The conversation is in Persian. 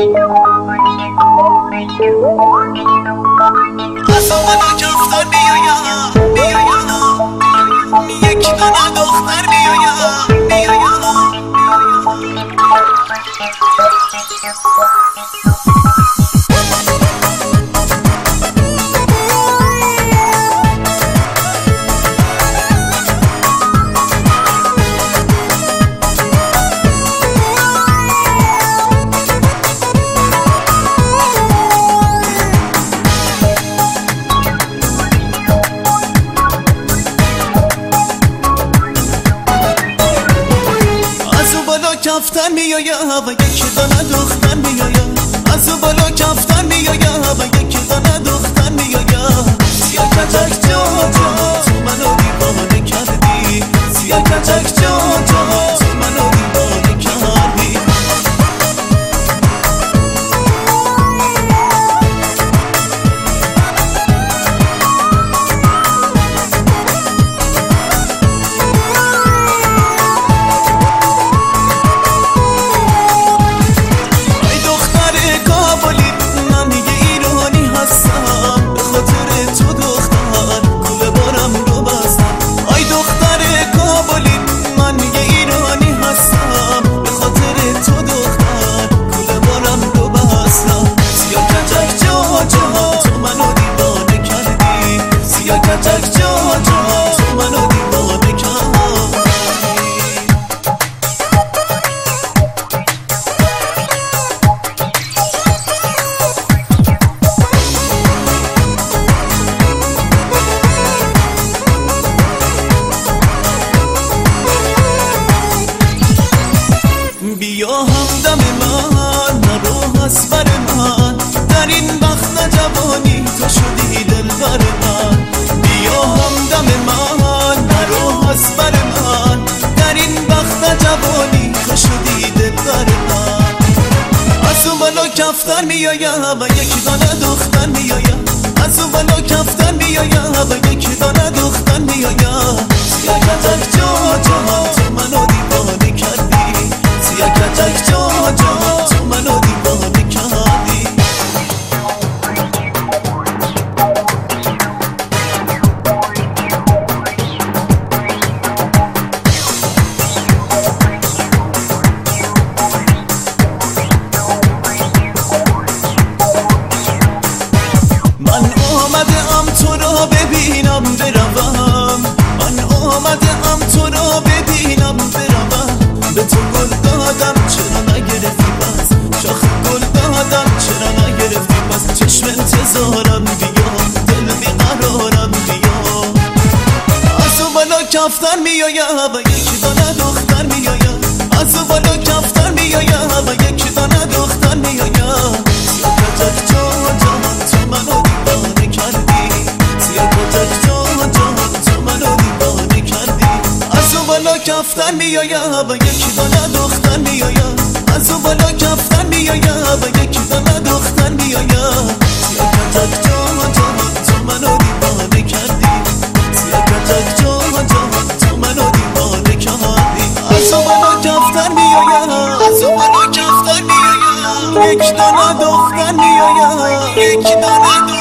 از آمد کفتر بیایم بیایم یک دانه دختر بیایم بیایم از او بالا کفتر میایم و یک دانه دختر میایم از او بالا کفتر میایم و یک دانه دختر میایم سیاه کتک جا جا. بیا همدم من نرو از بر من. در این وقت جوانی تو شدی دل بر من. کفتر میایم و یک دانه دختر میایم از اون بالا کفتر میایم و یک دانه دختر میایم سیاه کتک جا جا تو منو دیوانه کردی. سیاه کتک جا جا. ببینم بروم. من آمده تو را ببینم بروم. به تو گل دادم چرا نگرفتی بس شاخ گل دادم چرا نگرفتی بس چشم انتظارم بیا دل بیقرارم بیا از اون بالا کفتر میایم و یک کفتر میایم و یک دانه دختر میایم از اون بالا کفتر میایم و یک دانه دختر میایم سیاه کتک جا جا تو منو دیوانه تو منو دیوانه از بالا از بالا یک دانه دختر میایم یک دانه